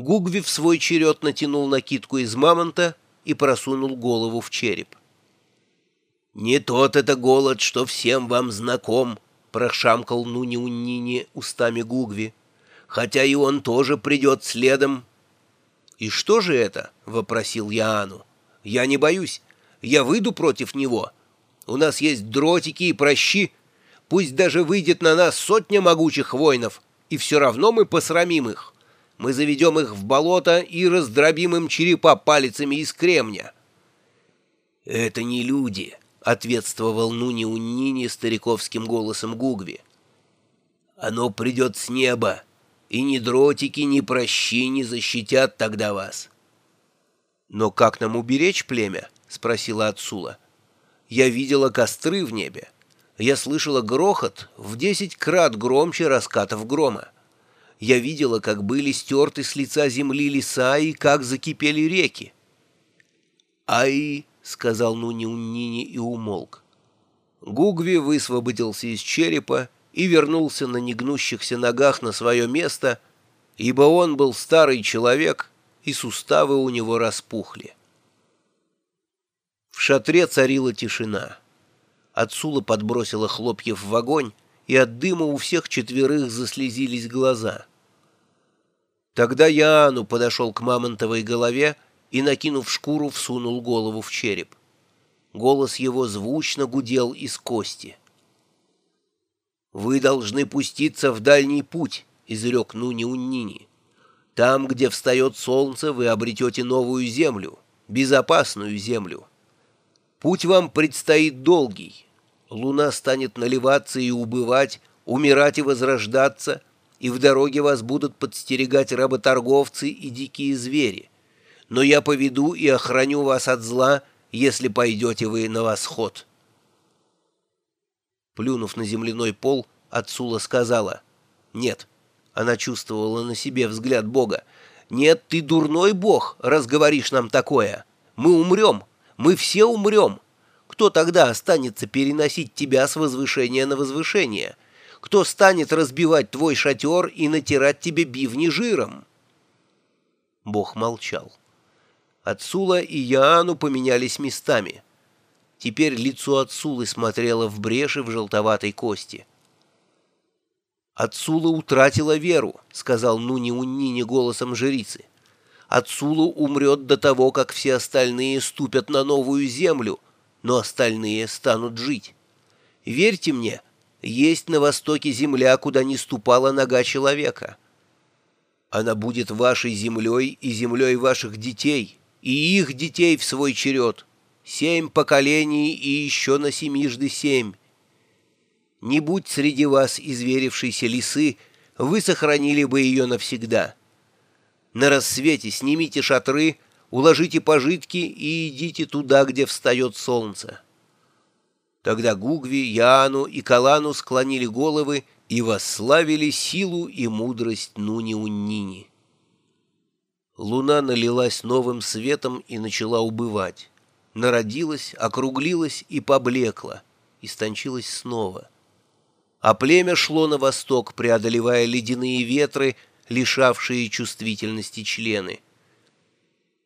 Гугви в свой черед натянул накидку из мамонта и просунул голову в череп. «Не тот это голод, что всем вам знаком», — прошамкал Нуни-Уннини устами Гугви, «хотя и он тоже придет следом». «И что же это?» — вопросил я. «Я не боюсь. Я выйду против него. У нас есть дротики и прощи. Пусть даже выйдет на нас сотня могучих воинов, и все равно мы посрамим их. Мы заведем их в болото и раздробим им черепа палицами из кремня». «Это не люди», — ответствовал Нуни Уннини стариковским голосом Гугви. «Оно придет с неба, и ни дротики, ни прощи не защитят тогда вас». «Но как нам уберечь племя?» — спросила Ацула. «Я видела костры в небе. Я слышала грохот в десять крат громче раскатов грома. Я видела, как были стерты с лица земли леса и как закипели реки. «Ай!» — сказал Нуни Уннини и умолк. Гугви высвободился из черепа и вернулся на негнущихся ногах на свое место, ибо он был старый человек, и суставы у него распухли. В шатре царила тишина. Отсула подбросила хлопьев в огонь, и от дыма у всех четверых заслезились глаза — Тогда Яану подошел к мамонтовой голове и, накинув шкуру, всунул голову в череп. Голос его звучно гудел из кости. «Вы должны пуститься в дальний путь», — изрек Нуни-Уннини. «Там, где встает солнце, вы обретете новую землю, безопасную землю. Путь вам предстоит долгий. Луна станет наливаться и убывать, умирать и возрождаться — и в дороге вас будут подстерегать работорговцы и дикие звери. Но я поведу и охраню вас от зла, если пойдете вы на восход». Плюнув на земляной пол, Ацула сказала «Нет». Она чувствовала на себе взгляд Бога. «Нет, ты дурной Бог, раз говоришь нам такое. Мы умрем, мы все умрем. Кто тогда останется переносить тебя с возвышения на возвышение?» Кто станет разбивать твой шатер и натирать тебе бивни жиром?» Бог молчал. Ацула и Яану поменялись местами. Теперь лицо Ацулы смотрело в бреши в желтоватой кости. «Ацула утратила веру», — сказал Нуни Уннине голосом жрицы. «Ацула умрет до того, как все остальные ступят на новую землю, но остальные станут жить. Верьте мне, — есть на востоке земля, куда не ступала нога человека. Она будет вашей землей и землей ваших детей, и их детей в свой черед. Семь поколений и еще на семижды семь. Не будь среди вас изверившейся лисы, вы сохранили бы ее навсегда. На рассвете снимите шатры, уложите пожитки и идите туда, где встает солнце. Тогда Гугви, Яану и Калану склонили головы и восславили силу и мудрость Нуни-Уннини. Луна налилась новым светом и начала убывать. Народилась, округлилась и поблекла, истончилась снова. А племя шло на восток, преодолевая ледяные ветры, лишавшие чувствительности члены.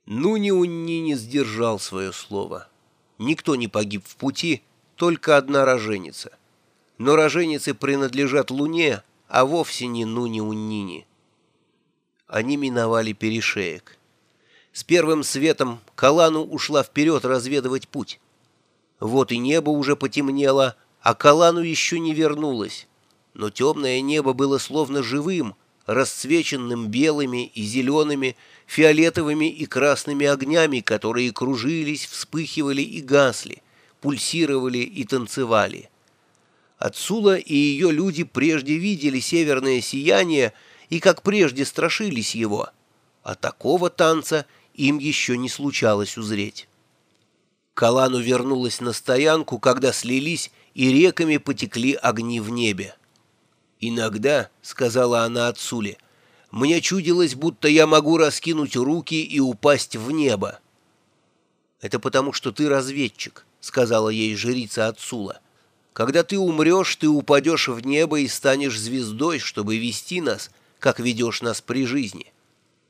Нуни-Уннини сдержал свое слово. Никто не погиб в пути, только одна роженица. Но роженицы принадлежат Луне, а вовсе не Нуни-Уннини. Они миновали перешеек. С первым светом Калану ушла вперед разведывать путь. Вот и небо уже потемнело, а Калану еще не вернулась. Но темное небо было словно живым, расцвеченным белыми и зелеными, фиолетовыми и красными огнями, которые кружились, вспыхивали и гасли пульсировали и танцевали. Отсула и ее люди прежде видели северное сияние и, как прежде, страшились его, а такого танца им еще не случалось узреть. Калану вернулась на стоянку, когда слились и реками потекли огни в небе. «Иногда», — сказала она Отсуле, — «мне чудилось, будто я могу раскинуть руки и упасть в небо». «Это потому, что ты разведчик», сказала ей жрица Ацула. «Когда ты умрешь, ты упадешь в небо и станешь звездой, чтобы вести нас, как ведешь нас при жизни».